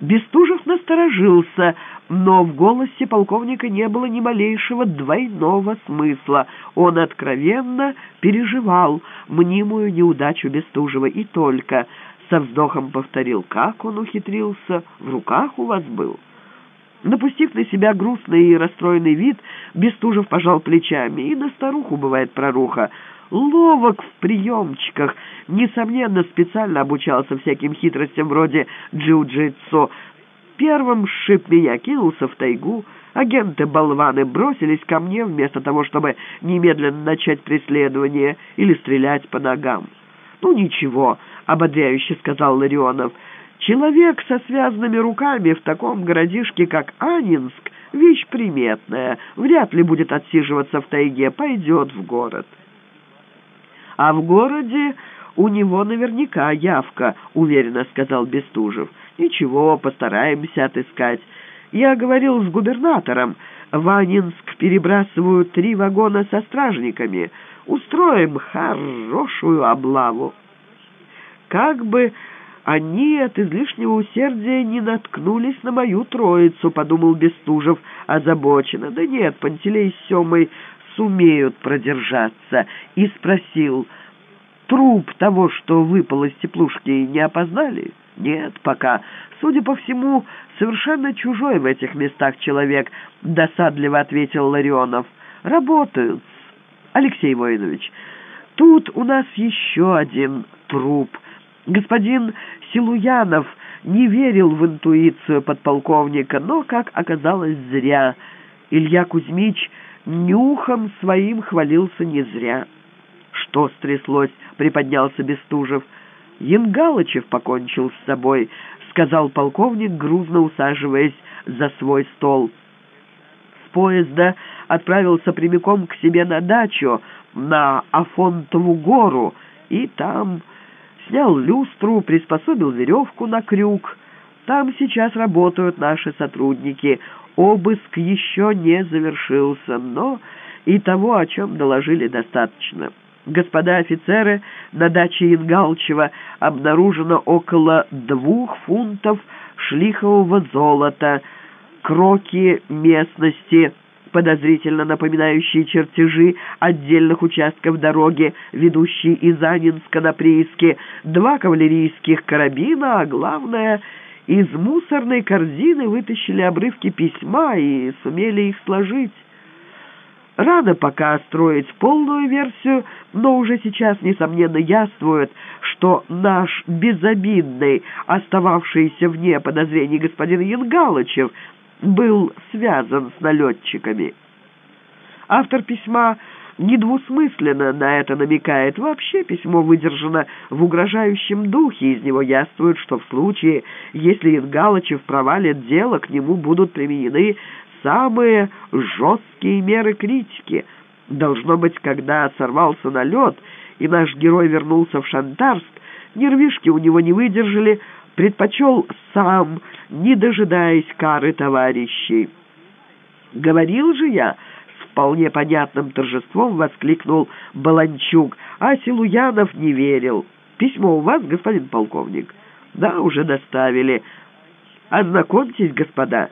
Бестужев насторожился, но в голосе полковника не было ни малейшего двойного смысла. Он откровенно переживал мнимую неудачу Бестужева и только со вздохом повторил, как он ухитрился, в руках у вас был. Напустив на себя грустный и расстроенный вид, Бестужев пожал плечами, и на старуху бывает проруха. Ловок в приемчиках, несомненно, специально обучался всяким хитростям вроде джиу-джитсу. Первым шип меня, кинулся в тайгу. Агенты-болваны бросились ко мне вместо того, чтобы немедленно начать преследование или стрелять по ногам. «Ну ничего», — ободряюще сказал Ларионов, — «человек со связанными руками в таком городишке, как Анинск, вещь приметная, вряд ли будет отсиживаться в тайге, пойдет в город». «А в городе у него наверняка явка», — уверенно сказал Бестужев. «Ничего, постараемся отыскать. Я говорил с губернатором. В Анинск перебрасывают три вагона со стражниками. Устроим хорошую облаву». «Как бы...» они от излишнего усердия не наткнулись на мою троицу, — подумал Бестужев озабоченно. Да нет, Пантелей с Семой сумеют продержаться, и спросил, труп того, что выпал из теплушки, не опознали? Нет, пока. Судя по всему, совершенно чужой в этих местах человек, досадливо ответил Ларионов. Работают, Алексей Воинович. Тут у нас еще один труп. Господин Силуянов не верил в интуицию подполковника, но, как оказалось, зря. Илья Кузьмич нюхом своим хвалился не зря. «Что стряслось?» — приподнялся Бестужев. «Янгалычев покончил с собой», — сказал полковник, грузно усаживаясь за свой стол. С поезда отправился прямиком к себе на дачу на Афонтову гору и там снял люстру, приспособил веревку на крюк. Там сейчас работают наши сотрудники. Обыск еще не завершился, но и того, о чем доложили, достаточно. Господа офицеры, на даче Янгалчева обнаружено около двух фунтов шлихового золота, кроки местности, подозрительно напоминающие чертежи отдельных участков дороги, ведущей из Анинска на прииски, два кавалерийских карабина, а главное — из мусорной корзины вытащили обрывки письма и сумели их сложить. Рано пока строить полную версию, но уже сейчас, несомненно, яствует, что наш безобидный, остававшийся вне подозрений господин Янгалычев, был связан с налетчиками. Автор письма недвусмысленно на это намекает. Вообще письмо выдержано в угрожающем духе. Из него яствует, что в случае, если Ингалычев провалит дело, к нему будут применены самые жесткие меры критики. Должно быть, когда сорвался налет, и наш герой вернулся в Шантарск, нервишки у него не выдержали, предпочел сам, не дожидаясь кары товарищей. Говорил же я вполне понятным торжеством воскликнул Баланчук, а Силуянов не верил. «Письмо у вас, господин полковник?» «Да, уже доставили. Ознакомьтесь, господа.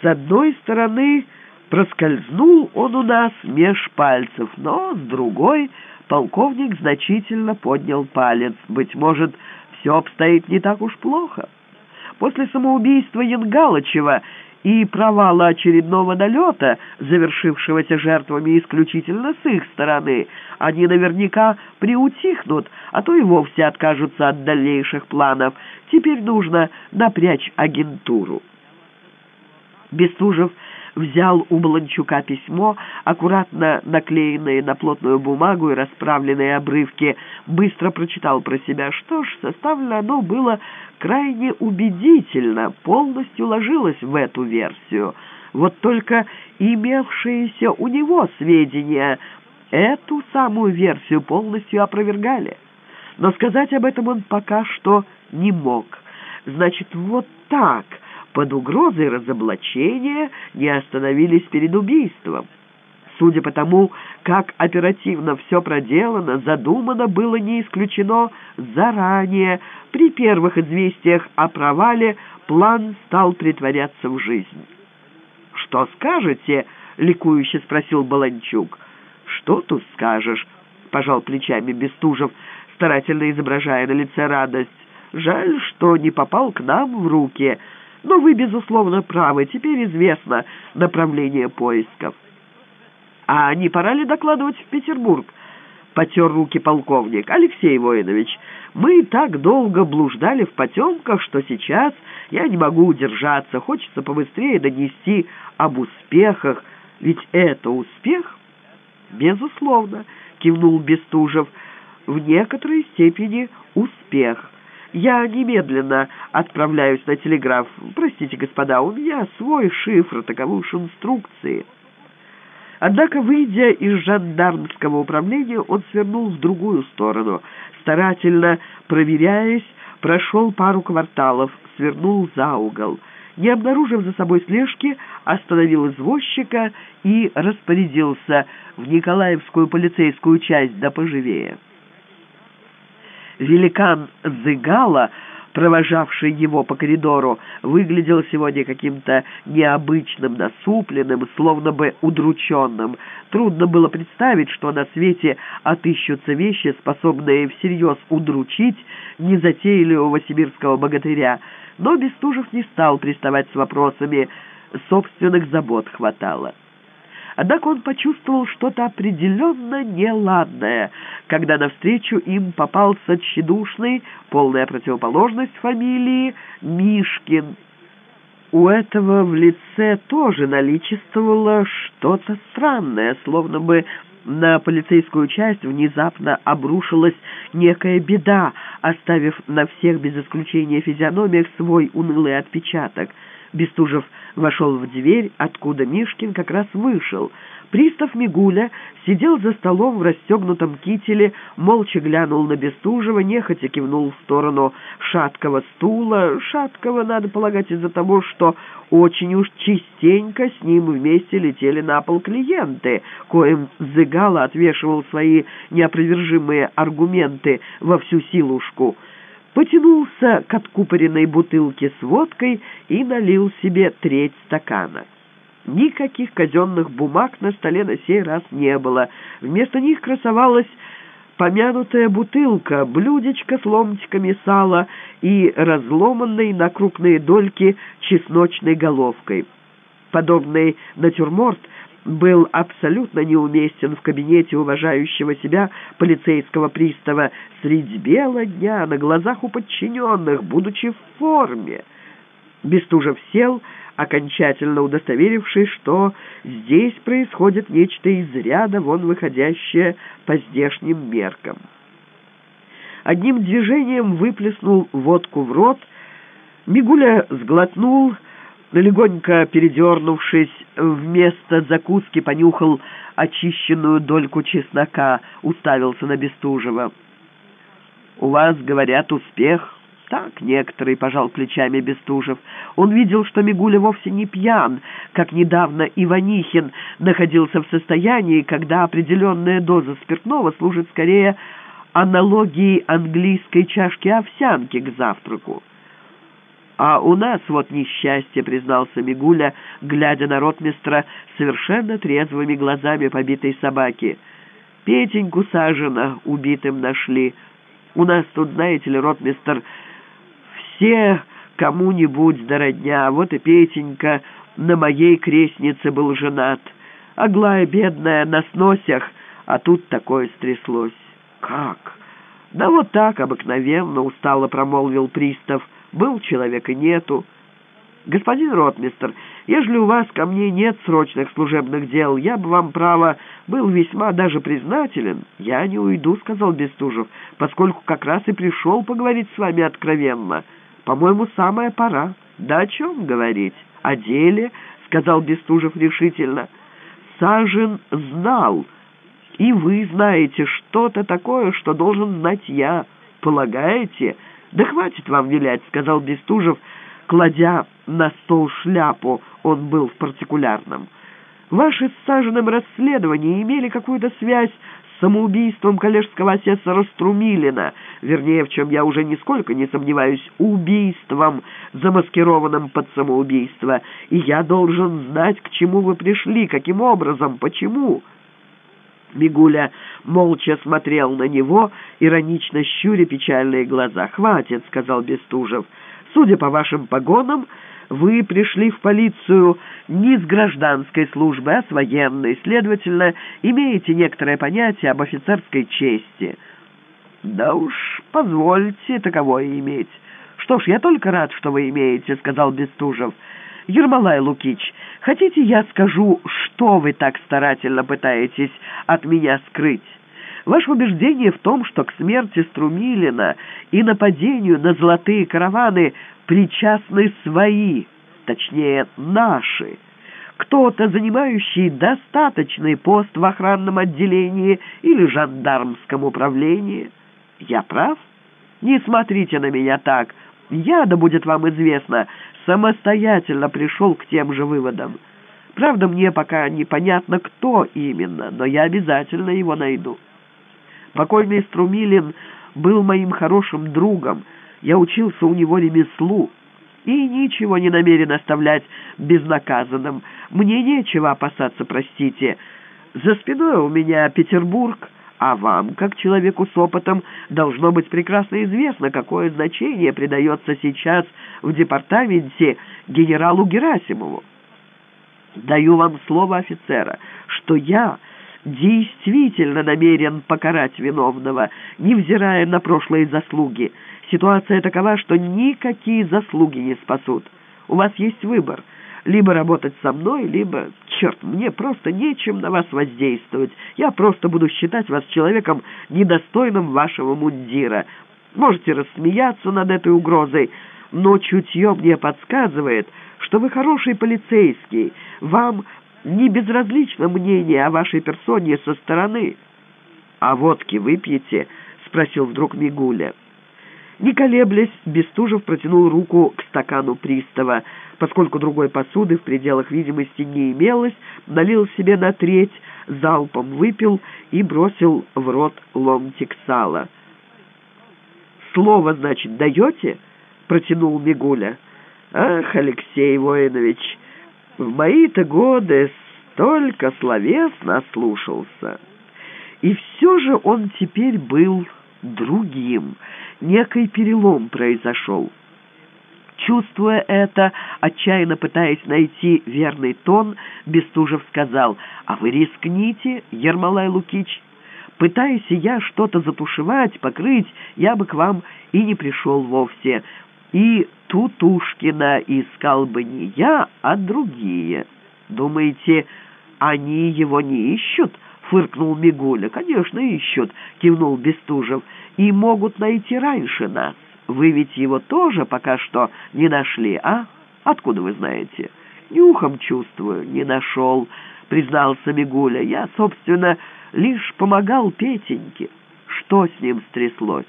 С одной стороны, проскользнул он у нас меж пальцев, но с другой полковник значительно поднял палец. Быть может, все обстоит не так уж плохо. После самоубийства Янгалычева и провала очередного налета, завершившегося жертвами исключительно с их стороны, они наверняка приутихнут, а то и вовсе откажутся от дальнейших планов. Теперь нужно напрячь агентуру. Бестужев взял у Баланчука письмо, аккуратно наклеенное на плотную бумагу и расправленные обрывки, быстро прочитал про себя. Что ж, составлено оно было крайне убедительно, полностью ложилось в эту версию. Вот только имевшиеся у него сведения эту самую версию полностью опровергали. Но сказать об этом он пока что не мог. Значит, вот так, под угрозой разоблачения, не остановились перед убийством. Судя по тому, как оперативно все проделано, задумано было не исключено заранее. При первых известиях о провале план стал притворяться в жизнь. «Что скажете?» — ликующе спросил Баланчук. «Что тут скажешь?» — пожал плечами Бестужев, старательно изображая на лице радость. «Жаль, что не попал к нам в руки, но вы, безусловно, правы, теперь известно направление поисков». «А не пора ли докладывать в Петербург?» — потер руки полковник. «Алексей Воинович, мы так долго блуждали в потемках, что сейчас я не могу удержаться. Хочется побыстрее донести об успехах. Ведь это успех?» «Безусловно», — кивнул Бестужев, — в некоторой степени успех. Я немедленно отправляюсь на телеграф. Простите, господа, у меня свой шифр, таковы уж инструкции. Однако, выйдя из жандармского управления, он свернул в другую сторону. Старательно проверяясь, прошел пару кварталов, свернул за угол. Не обнаружив за собой слежки, остановил извозчика и распорядился в Николаевскую полицейскую часть да поживее. Великан Зыгала, провожавший его по коридору, выглядел сегодня каким-то необычным, насупленным, словно бы удрученным. Трудно было представить, что на свете отыщутся вещи, способные всерьез удручить незатейливого сибирского богатыря. Но Бестужев не стал приставать с вопросами, собственных забот хватало. Однако он почувствовал что-то определенно неладное, когда навстречу им попался тщедушный, полная противоположность фамилии, Мишкин. У этого в лице тоже наличествовало что-то странное, словно бы на полицейскую часть внезапно обрушилась некая беда, оставив на всех без исключения физиономиях свой унылый отпечаток — Бестужев вошел в дверь, откуда Мишкин как раз вышел. Пристав Мигуля сидел за столом в расстегнутом кителе, молча глянул на Бестужева, нехотя кивнул в сторону шаткого стула. Шаткого, надо полагать, из-за того, что очень уж частенько с ним вместе летели на пол клиенты, коим Зыгало отвешивал свои неопровержимые аргументы во всю силушку — потянулся к откупоренной бутылке с водкой и налил себе треть стакана. Никаких казенных бумаг на столе на сей раз не было. Вместо них красовалась помянутая бутылка, блюдечко с ломтиками сала и разломанной на крупные дольки чесночной головкой. Подобный натюрморт — был абсолютно неуместен в кабинете уважающего себя полицейского пристава средь бела дня на глазах у подчиненных, будучи в форме. Бестужев сел, окончательно удостоверившись, что здесь происходит нечто из ряда вон выходящее по здешним меркам. Одним движением выплеснул водку в рот, Мигуля сглотнул, легонько передернувшись, вместо закуски понюхал очищенную дольку чеснока, уставился на Бестужева. «У вас, говорят, успех?» «Так, некоторый», — пожал плечами Бестужев. Он видел, что Мигуля вовсе не пьян, как недавно Иванихин находился в состоянии, когда определенная доза спиртного служит скорее аналогией английской чашки овсянки к завтраку. «А у нас вот несчастье», — признался Мигуля, глядя на ротмистра совершенно трезвыми глазами побитой собаки. «Петеньку Сажина убитым нашли. У нас тут, знаете ли, ротмистр, все кому-нибудь до родня. Вот и Петенька на моей крестнице был женат. Аглая бедная на сносях, а тут такое стряслось». «Как?» «Да вот так, обыкновенно», — устало промолвил пристав, — был человек и нету. Господин ротмистр, Ежели у вас ко мне нет срочных служебных дел, я бы вам, право, был весьма даже признателен. Я не уйду, — сказал Бестужев, — поскольку как раз и пришел поговорить с вами откровенно. По-моему, самая пора. Да о чем говорить? О деле, — сказал Бестужев решительно. Сажен знал, и вы знаете что-то такое, что должен знать я. Полагаете? Да хватит вам вилять, — сказал Бестужев, кладя на стол шляпу, он был в партикулярном. Ваши с Сажиным расследования имели какую-то связь с самоубийством коллежского асессора Струмилина, вернее, в чем я уже нисколько не сомневаюсь, убийством, замаскированным под самоубийство, и я должен знать, к чему вы пришли, каким образом, почему». Мигуля молча смотрел на него, иронично щуря печальные глаза. «Хватит», — сказал Бестужев, — Судя по вашим погонам, вы пришли в полицию не с гражданской службы, а с военной. Следовательно, имеете некоторое понятие об офицерской чести. Да уж, позвольте таковое иметь. Что ж, я только рад, что вы имеете, сказал Бестужев. Ермолай Лукич, хотите я скажу, что вы так старательно пытаетесь от меня скрыть? Ваше убеждение в том, что к смерти Струмилина и нападению на золотые караваны причастны свои, точнее, наши. Кто-то, занимающий достаточный пост в охранном отделении или жандармском управлении. Я прав? Не смотрите на меня так. Я, да будет вам известно, самостоятельно пришел к тем же выводам. Правда, мне пока непонятно, кто именно, но я обязательно его найду». Покойный Струмилин был моим хорошим другом. Я учился у него ремеслу и ничего не намерен оставлять безнаказанным. Мне нечего опасаться, простите. За спиной у меня Петербург, а вам, как человеку с опытом, должно быть прекрасно известно, какое значение придается сейчас в департаменте генералу Герасимову. Даю вам слово офицера, что я действительно намерен покарать виновного, невзирая на прошлые заслуги. Ситуация такова, что никакие заслуги не спасут. У вас есть выбор. Либо работать со мной, либо... Черт, мне просто нечем на вас воздействовать. Я просто буду считать вас человеком, недостойным вашего мундира. Можете рассмеяться над этой угрозой, но чутье мне подсказывает, что вы хороший полицейский. Вам не безразлично мнение о вашей персоне со стороны. — А водки выпьете? — спросил вдруг Мигуля. Не колеблясь, Бестужев протянул руку к стакану пристава. Поскольку другой посуды в пределах видимости не имелось, налил себе на треть, залпом выпил и бросил в рот ломтик сала. «Слово, значит, даете?» — протянул Мигуля. «Ах, Алексей Воинович!» В мои-то годы столько словес наслушался. И все же он теперь был другим. Некий перелом произошел. Чувствуя это, отчаянно пытаясь найти верный тон, Бестужев сказал, «А вы рискните, Ермолай Лукич? Пытаясь я что-то затушевать, покрыть, я бы к вам и не пришел вовсе и Тутушкина искал бы не я, а другие. Думаете, они его не ищут?» — фыркнул Мигуля. «Конечно, ищут», — кивнул Бестужев. «И могут найти раньше нас. Вы ведь его тоже пока что не нашли, а? Откуда вы знаете?» «Нюхом чувствую, не нашел», — признался Мигуля. «Я, собственно, лишь помогал Петеньке. Что с ним стряслось?»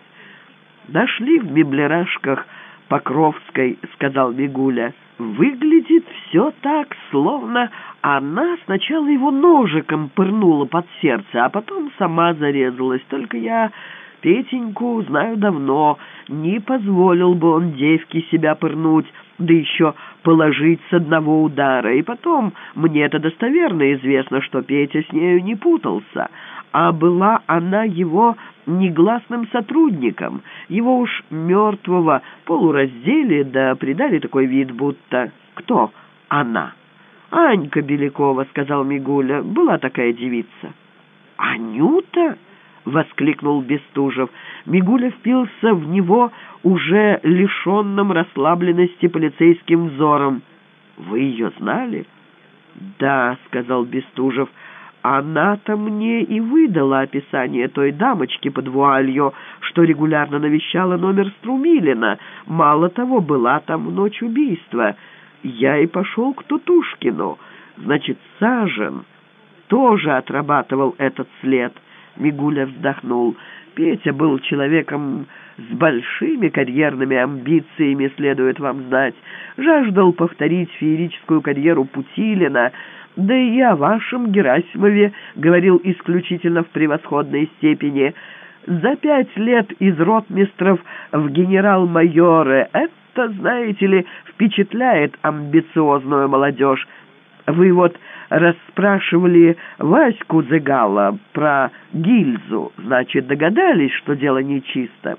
«Нашли в меблерашках Покровской, — сказал Мигуля. Выглядит все так, словно она сначала его ножиком пырнула под сердце, а потом сама зарезалась. Только я Петеньку знаю давно, не позволил бы он девке себя пырнуть, да еще положить с одного удара. И потом, мне это достоверно известно, что Петя с нею не путался, а была она его негласным сотрудником. Его уж мертвого полураздели, да придали такой вид, будто... Кто? Она. «Анька Белякова», — сказал Мигуля, — «была такая девица». «Анюта?» — воскликнул Бестужев. Мигуля впился в него уже лишенным расслабленности полицейским взором. Вы ее знали? Да, сказал Бестужев. Она-то мне и выдала описание той дамочки под вуалью, что регулярно навещала номер Струмилина. Мало того, была там в ночь убийства. Я и пошел к Тутушкину. Значит, Сажен тоже отрабатывал этот след. Мигуля вздохнул. Петя был человеком с большими карьерными амбициями, следует вам знать. Жаждал повторить феерическую карьеру Путилина, да и я о вашем Герасимове говорил исключительно в превосходной степени. За пять лет из ротмистров в генерал-майоры это, знаете ли, впечатляет амбициозную молодежь. Вы вот расспрашивали Ваську Зыгала про гильзу, значит, догадались, что дело нечисто?»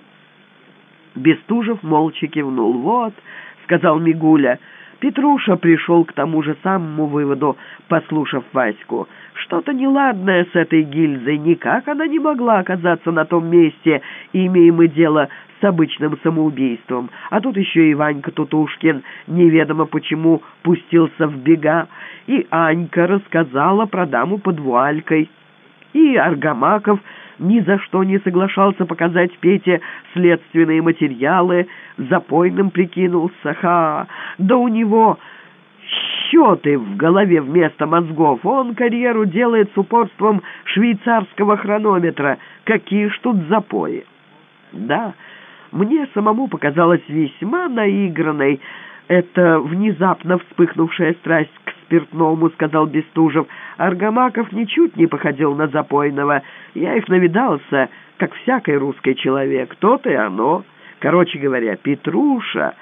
Бестужев молча кивнул. «Вот», — сказал Мигуля, — Петруша пришел к тому же самому выводу, послушав Ваську. Что-то неладное с этой гильзой, никак она не могла оказаться на том месте, имеем мы дело с обычным самоубийством. А тут еще и Ванька Тутушкин, неведомо почему, пустился в бега, и Анька рассказала про даму под вуалькой, и Аргамаков ни за что не соглашался показать Пете следственные материалы, запойным прикинулся, ха, да у него счеты в голове вместо мозгов, он карьеру делает с упорством швейцарского хронометра, какие ж тут запои. Да, мне самому показалось весьма наигранной эта внезапно вспыхнувшая страсть к спиртному, — сказал Бестужев. Аргамаков ничуть не походил на запойного. Я их навидался, как всякий русский человек. То-то и оно. Короче говоря, Петруша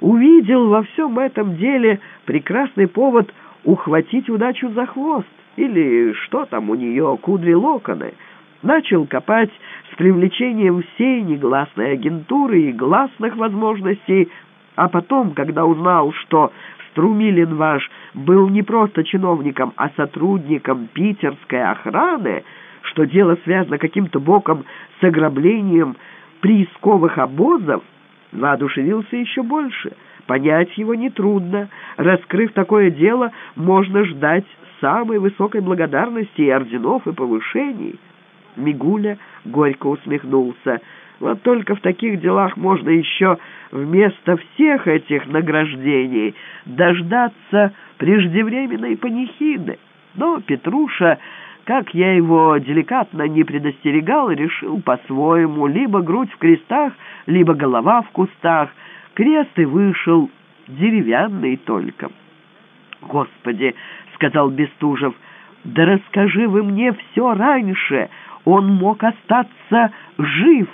увидел во всем этом деле прекрасный повод ухватить удачу за хвост. Или что там у нее, кудри-локоны. Начал копать с привлечением всей негласной агентуры и гласных возможностей, а потом, когда узнал, что Струмилин ваш был не просто чиновником, а сотрудником питерской охраны, что дело связано каким-то боком с ограблением приисковых обозов, воодушевился еще больше. Понять его нетрудно. Раскрыв такое дело, можно ждать самой высокой благодарности и орденов, и повышений. Мигуля горько усмехнулся. Вот только в таких делах можно еще вместо всех этих награждений дождаться преждевременной панихиды. Но Петруша, как я его деликатно не предостерегал, решил по-своему, либо грудь в крестах, либо голова в кустах. Крест и вышел, деревянный только. «Господи!» — сказал Бестужев. «Да расскажи вы мне все раньше! Он мог остаться жив!»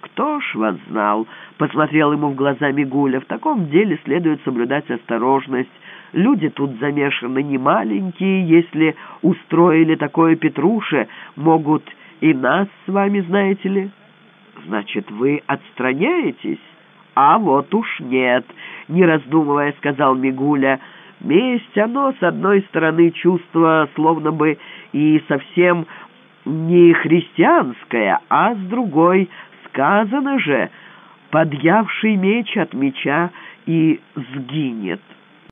«Кто ж вас знал?» — посмотрел ему в глаза Мигуля. «В таком деле следует соблюдать осторожность. Люди тут замешаны не маленькие. Если устроили такое Петруше, могут и нас с вами, знаете ли». «Значит, вы отстраняетесь?» «А вот уж нет», — не раздумывая сказал Мигуля. «Месть, оно, с одной стороны, чувство словно бы и совсем не христианское, а с другой Сказано же, подъявший меч от меча и сгинет».